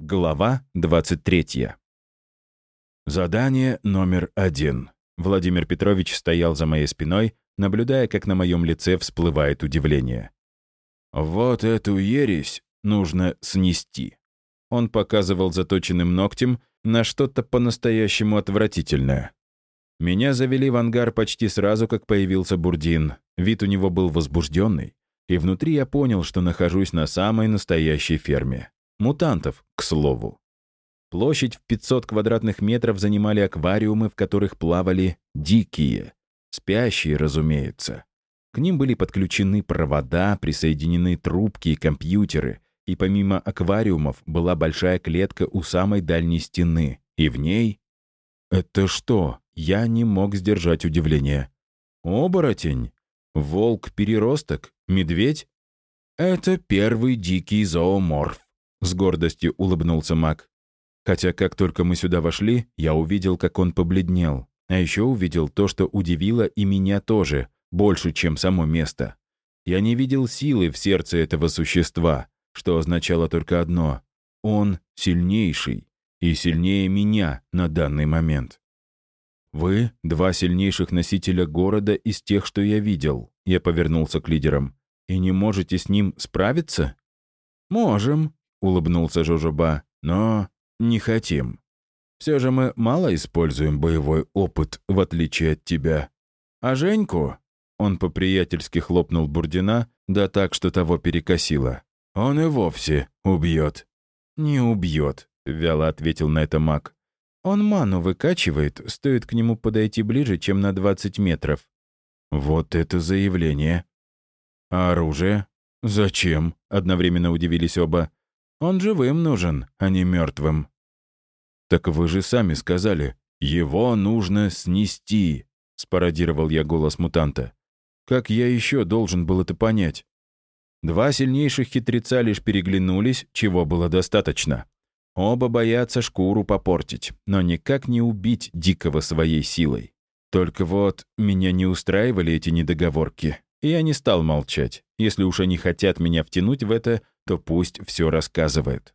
Глава 23. Задание номер один. Владимир Петрович стоял за моей спиной, наблюдая, как на моем лице всплывает удивление. «Вот эту ересь нужно снести». Он показывал заточенным ногтем на что-то по-настоящему отвратительное. Меня завели в ангар почти сразу, как появился Бурдин. Вид у него был возбужденный, и внутри я понял, что нахожусь на самой настоящей ферме. Мутантов, к слову. Площадь в 500 квадратных метров занимали аквариумы, в которых плавали дикие. Спящие, разумеется. К ним были подключены провода, присоединены трубки и компьютеры, и помимо аквариумов была большая клетка у самой дальней стены, и в ней... Это что? Я не мог сдержать удивление. Оборотень? Волк-переросток? Медведь? Это первый дикий зооморф. С гордостью улыбнулся маг. Хотя как только мы сюда вошли, я увидел, как он побледнел. А еще увидел то, что удивило и меня тоже, больше, чем само место. Я не видел силы в сердце этого существа, что означало только одно — он сильнейший и сильнее меня на данный момент. «Вы — два сильнейших носителя города из тех, что я видел», — я повернулся к лидерам. «И не можете с ним справиться?» «Можем», — улыбнулся Жожоба, — «но не хотим. Все же мы мало используем боевой опыт, в отличие от тебя. А Женьку...» Он по-приятельски хлопнул Бурдина, да так, что того перекосило. «Он и вовсе убьет». «Не убьет», — вяло ответил на это маг. «Он ману выкачивает, стоит к нему подойти ближе, чем на 20 метров». «Вот это заявление!» «А оружие? Зачем?» — одновременно удивились оба. Он живым нужен, а не мертвым. «Так вы же сами сказали, его нужно снести», — спародировал я голос мутанта. «Как я еще должен был это понять?» Два сильнейших хитреца лишь переглянулись, чего было достаточно. Оба боятся шкуру попортить, но никак не убить дикого своей силой. Только вот меня не устраивали эти недоговорки, и я не стал молчать. Если уж они хотят меня втянуть в это, то пусть все рассказывает.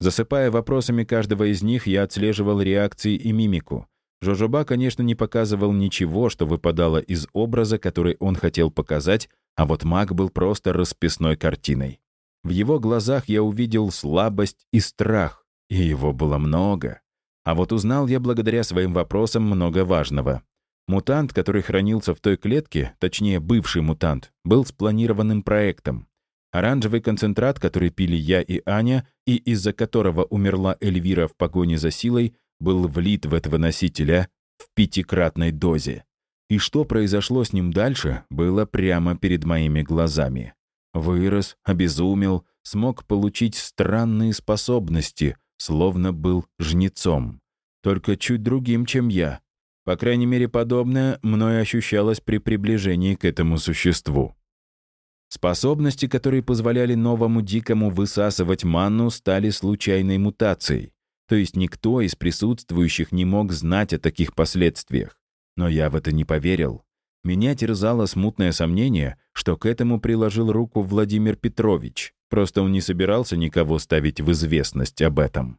Засыпая вопросами каждого из них, я отслеживал реакции и мимику. Жожоба, конечно, не показывал ничего, что выпадало из образа, который он хотел показать, а вот маг был просто расписной картиной. В его глазах я увидел слабость и страх, и его было много. А вот узнал я благодаря своим вопросам много важного. Мутант, который хранился в той клетке, точнее, бывший мутант, был спланированным проектом. Оранжевый концентрат, который пили я и Аня, и из-за которого умерла Эльвира в погоне за силой, был влит в этого носителя в пятикратной дозе. И что произошло с ним дальше, было прямо перед моими глазами. Вырос, обезумел, смог получить странные способности, словно был жнецом. Только чуть другим, чем я. По крайней мере, подобное мной ощущалось при приближении к этому существу. Способности, которые позволяли новому дикому высасывать манну, стали случайной мутацией. То есть никто из присутствующих не мог знать о таких последствиях. Но я в это не поверил. Меня терзало смутное сомнение, что к этому приложил руку Владимир Петрович. Просто он не собирался никого ставить в известность об этом.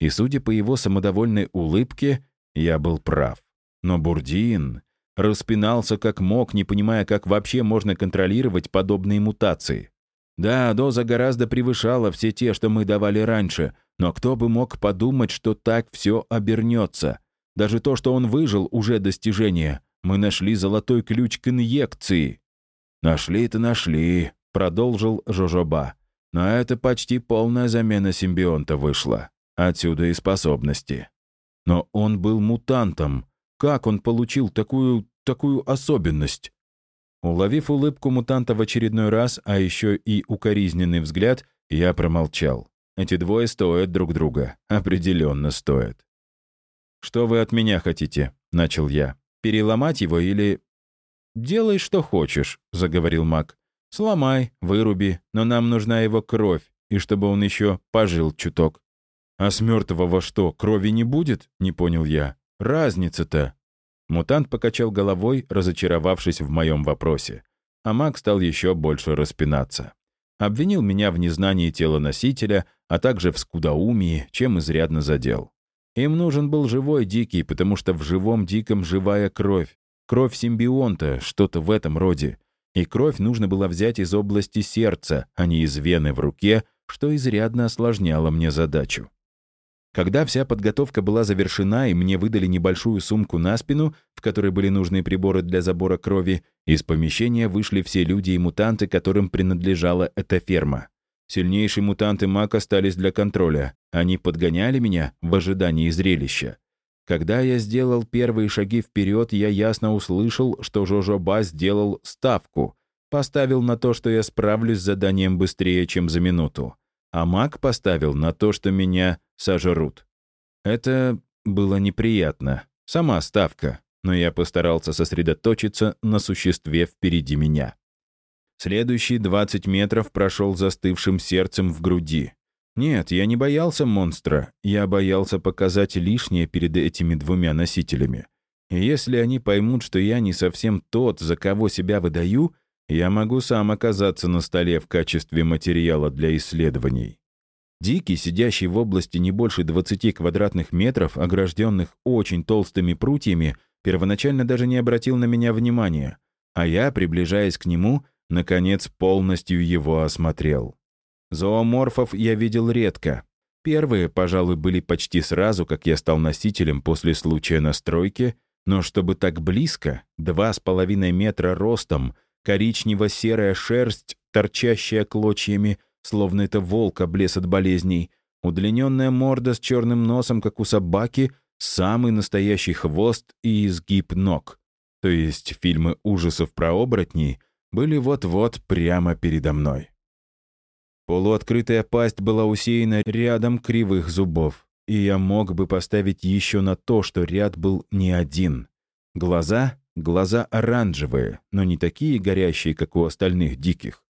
И судя по его самодовольной улыбке, я был прав. Но Бурдин... Распинался как мог, не понимая, как вообще можно контролировать подобные мутации. Да, доза гораздо превышала все те, что мы давали раньше, но кто бы мог подумать, что так все обернется. Даже то, что он выжил, уже достижение. Мы нашли золотой ключ к инъекции. «Нашли-то нашли», — продолжил Жожоба. «Но это почти полная замена симбионта вышла. Отсюда и способности». Но он был мутантом, как он получил такую... такую особенность? Уловив улыбку мутанта в очередной раз, а еще и укоризненный взгляд, я промолчал. Эти двое стоят друг друга. Определенно стоят. «Что вы от меня хотите?» — начал я. «Переломать его или...» «Делай, что хочешь», — заговорил маг. «Сломай, выруби, но нам нужна его кровь, и чтобы он еще пожил чуток». «А с мертвого что, крови не будет?» — не понял я. Разница-то?» Мутант покачал головой, разочаровавшись в моем вопросе. А маг стал еще больше распинаться. Обвинил меня в незнании тела носителя, а также в скудоумии, чем изрядно задел. Им нужен был живой дикий, потому что в живом диком живая кровь. Кровь симбионта, что-то в этом роде. И кровь нужно было взять из области сердца, а не из вены в руке, что изрядно осложняло мне задачу. Когда вся подготовка была завершена и мне выдали небольшую сумку на спину, в которой были нужные приборы для забора крови, из помещения вышли все люди и мутанты, которым принадлежала эта ферма. Сильнейшие мутанты Мак остались для контроля. Они подгоняли меня в ожидании зрелища. Когда я сделал первые шаги вперед, я ясно услышал, что Жожоба сделал ставку. Поставил на то, что я справлюсь с заданием быстрее, чем за минуту а маг поставил на то, что меня сожрут. Это было неприятно. Сама ставка, но я постарался сосредоточиться на существе впереди меня. Следующие 20 метров прошел застывшим сердцем в груди. Нет, я не боялся монстра, я боялся показать лишнее перед этими двумя носителями. И если они поймут, что я не совсем тот, за кого себя выдаю, я могу сам оказаться на столе в качестве материала для исследований. Дикий, сидящий в области не больше 20 квадратных метров, огражденных очень толстыми прутьями, первоначально даже не обратил на меня внимания, а я, приближаясь к нему, наконец полностью его осмотрел. Зооморфов я видел редко. Первые, пожалуй, были почти сразу, как я стал носителем после случая на стройке, но чтобы так близко, два с половиной метра ростом — коричнево-серая шерсть, торчащая клочьями, словно это волк облез от болезней, удлиненная морда с черным носом, как у собаки, самый настоящий хвост и изгиб ног. То есть фильмы ужасов про оборотней были вот-вот прямо передо мной. Полуоткрытая пасть была усеяна рядом кривых зубов, и я мог бы поставить еще на то, что ряд был не один. Глаза Глаза оранжевые, но не такие горящие, как у остальных диких.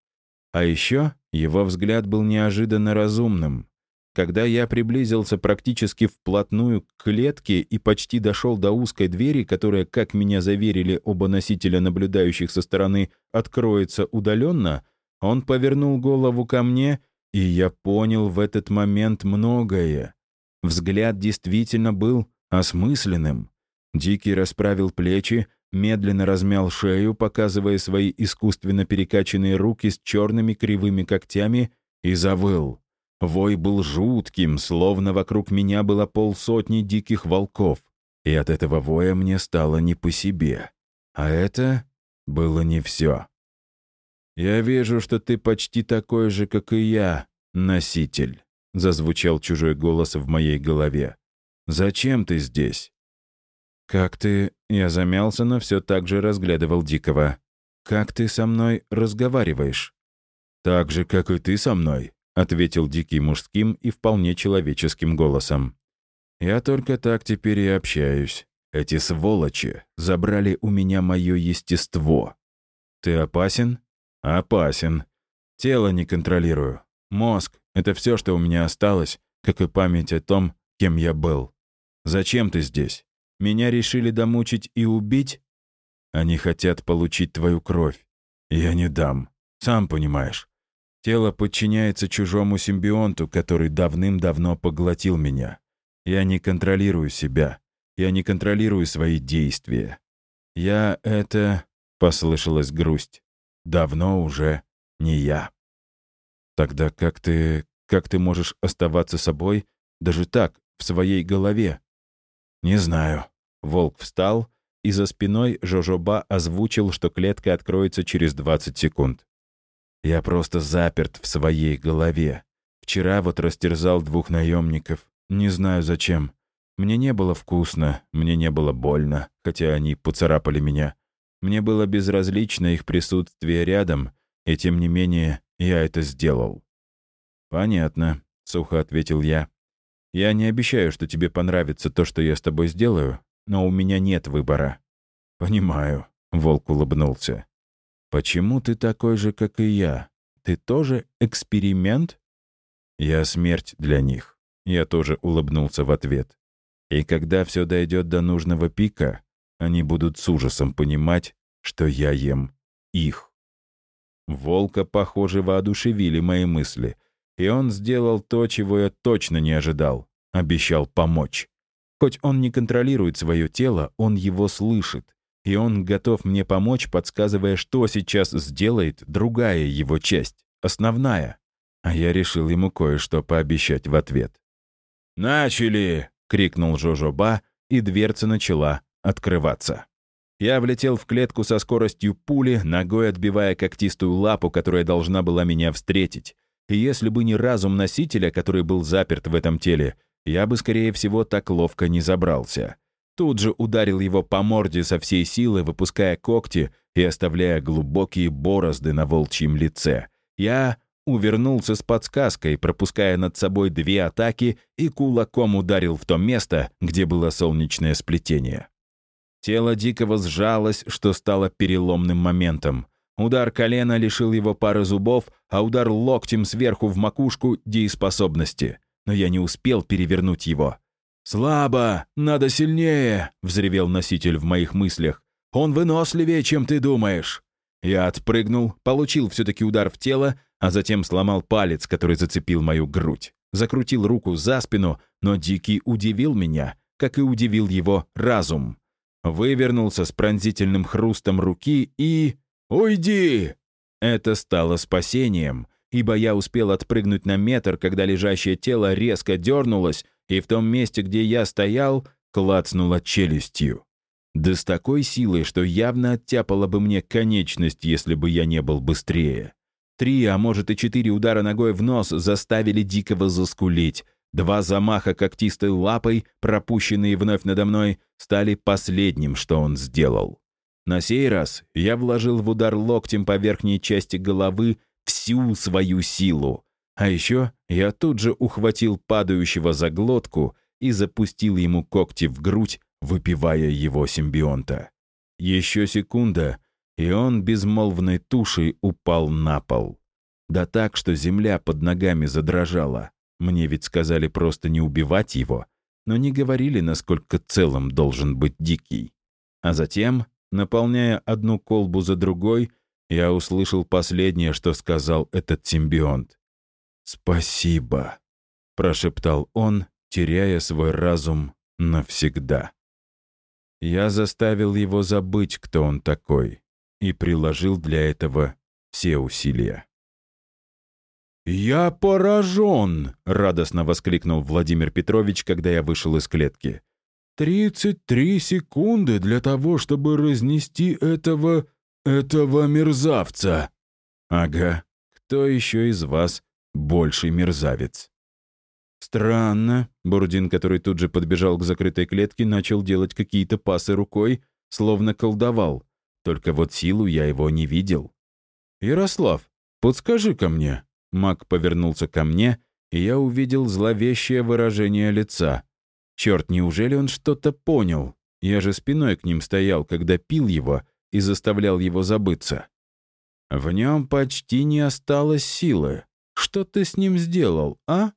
А еще его взгляд был неожиданно разумным. Когда я приблизился практически вплотную к клетке и почти дошел до узкой двери, которая, как меня заверили оба носителя, наблюдающих со стороны, откроется удаленно, он повернул голову ко мне, и я понял в этот момент многое. Взгляд действительно был осмысленным. Дикий расправил плечи, медленно размял шею, показывая свои искусственно перекачанные руки с черными кривыми когтями, и завыл. Вой был жутким, словно вокруг меня было полсотни диких волков, и от этого воя мне стало не по себе. А это было не все. «Я вижу, что ты почти такой же, как и я, носитель», — зазвучал чужой голос в моей голове. «Зачем ты здесь?» «Как ты...» — я замялся, но все так же разглядывал Дикого. «Как ты со мной разговариваешь?» «Так же, как и ты со мной», — ответил Дикий мужским и вполне человеческим голосом. «Я только так теперь и общаюсь. Эти сволочи забрали у меня мое естество. Ты опасен? Опасен. Тело не контролирую. Мозг — это все, что у меня осталось, как и память о том, кем я был. Зачем ты здесь? Меня решили домучить и убить? Они хотят получить твою кровь. Я не дам. Сам понимаешь. Тело подчиняется чужому симбионту, который давным-давно поглотил меня. Я не контролирую себя. Я не контролирую свои действия. Я это... Послышалась грусть. Давно уже не я. Тогда как ты... Как ты можешь оставаться собой, даже так, в своей голове? «Не знаю». Волк встал, и за спиной Жожоба озвучил, что клетка откроется через 20 секунд. «Я просто заперт в своей голове. Вчера вот растерзал двух наемников. Не знаю зачем. Мне не было вкусно, мне не было больно, хотя они поцарапали меня. Мне было безразлично их присутствие рядом, и тем не менее я это сделал». «Понятно», — сухо ответил я. Я не обещаю, что тебе понравится то, что я с тобой сделаю, но у меня нет выбора». «Понимаю», — Волк улыбнулся. «Почему ты такой же, как и я? Ты тоже эксперимент?» «Я смерть для них». Я тоже улыбнулся в ответ. «И когда все дойдет до нужного пика, они будут с ужасом понимать, что я ем их». Волка, похоже, воодушевили мои мысли. И он сделал то, чего я точно не ожидал. Обещал помочь. Хоть он не контролирует свое тело, он его слышит. И он готов мне помочь, подсказывая, что сейчас сделает другая его часть, основная. А я решил ему кое-что пообещать в ответ. «Начали!» — крикнул Жожоба, и дверца начала открываться. Я влетел в клетку со скоростью пули, ногой отбивая когтистую лапу, которая должна была меня встретить. И если бы не разум носителя, который был заперт в этом теле, я бы, скорее всего, так ловко не забрался. Тут же ударил его по морде со всей силы, выпуская когти и оставляя глубокие борозды на волчьем лице. Я увернулся с подсказкой, пропуская над собой две атаки и кулаком ударил в то место, где было солнечное сплетение. Тело Дикого сжалось, что стало переломным моментом. Удар колена лишил его пары зубов, а удар локтем сверху в макушку — дееспособности. Но я не успел перевернуть его. «Слабо! Надо сильнее!» — взревел носитель в моих мыслях. «Он выносливее, чем ты думаешь!» Я отпрыгнул, получил все-таки удар в тело, а затем сломал палец, который зацепил мою грудь. Закрутил руку за спину, но Дикий удивил меня, как и удивил его разум вывернулся с пронзительным хрустом руки и... «Уйди!» Это стало спасением, ибо я успел отпрыгнуть на метр, когда лежащее тело резко дернулось, и в том месте, где я стоял, клацнуло челюстью. Да с такой силой, что явно оттяпало бы мне конечность, если бы я не был быстрее. Три, а может и четыре удара ногой в нос заставили Дикого заскулить, Два замаха когтистой лапой, пропущенные вновь надо мной, стали последним, что он сделал. На сей раз я вложил в удар локтем по верхней части головы всю свою силу. А еще я тут же ухватил падающего за глотку и запустил ему когти в грудь, выпивая его симбионта. Еще секунда, и он безмолвной тушей упал на пол. Да так, что земля под ногами задрожала. Мне ведь сказали просто не убивать его, но не говорили, насколько целым должен быть Дикий. А затем, наполняя одну колбу за другой, я услышал последнее, что сказал этот симбионт. «Спасибо», — прошептал он, теряя свой разум навсегда. Я заставил его забыть, кто он такой, и приложил для этого все усилия. «Я поражен!» — радостно воскликнул Владимир Петрович, когда я вышел из клетки. «Тридцать три секунды для того, чтобы разнести этого... этого мерзавца!» «Ага, кто еще из вас больший мерзавец?» «Странно». Бурдин, который тут же подбежал к закрытой клетке, начал делать какие-то пасы рукой, словно колдовал. Только вот силу я его не видел. «Ярослав, подскажи-ка мне, Маг повернулся ко мне, и я увидел зловещее выражение лица. Черт, неужели он что-то понял? Я же спиной к ним стоял, когда пил его и заставлял его забыться. В нем почти не осталось силы. Что ты с ним сделал, а?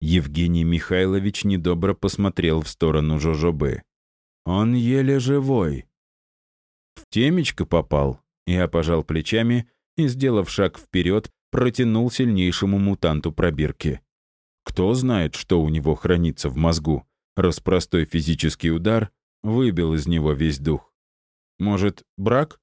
Евгений Михайлович недобро посмотрел в сторону Жожобы. Он еле живой. В темечко попал. Я пожал плечами и, сделав шаг вперед, протянул сильнейшему мутанту пробирки. Кто знает, что у него хранится в мозгу, раз простой физический удар выбил из него весь дух. Может, брак?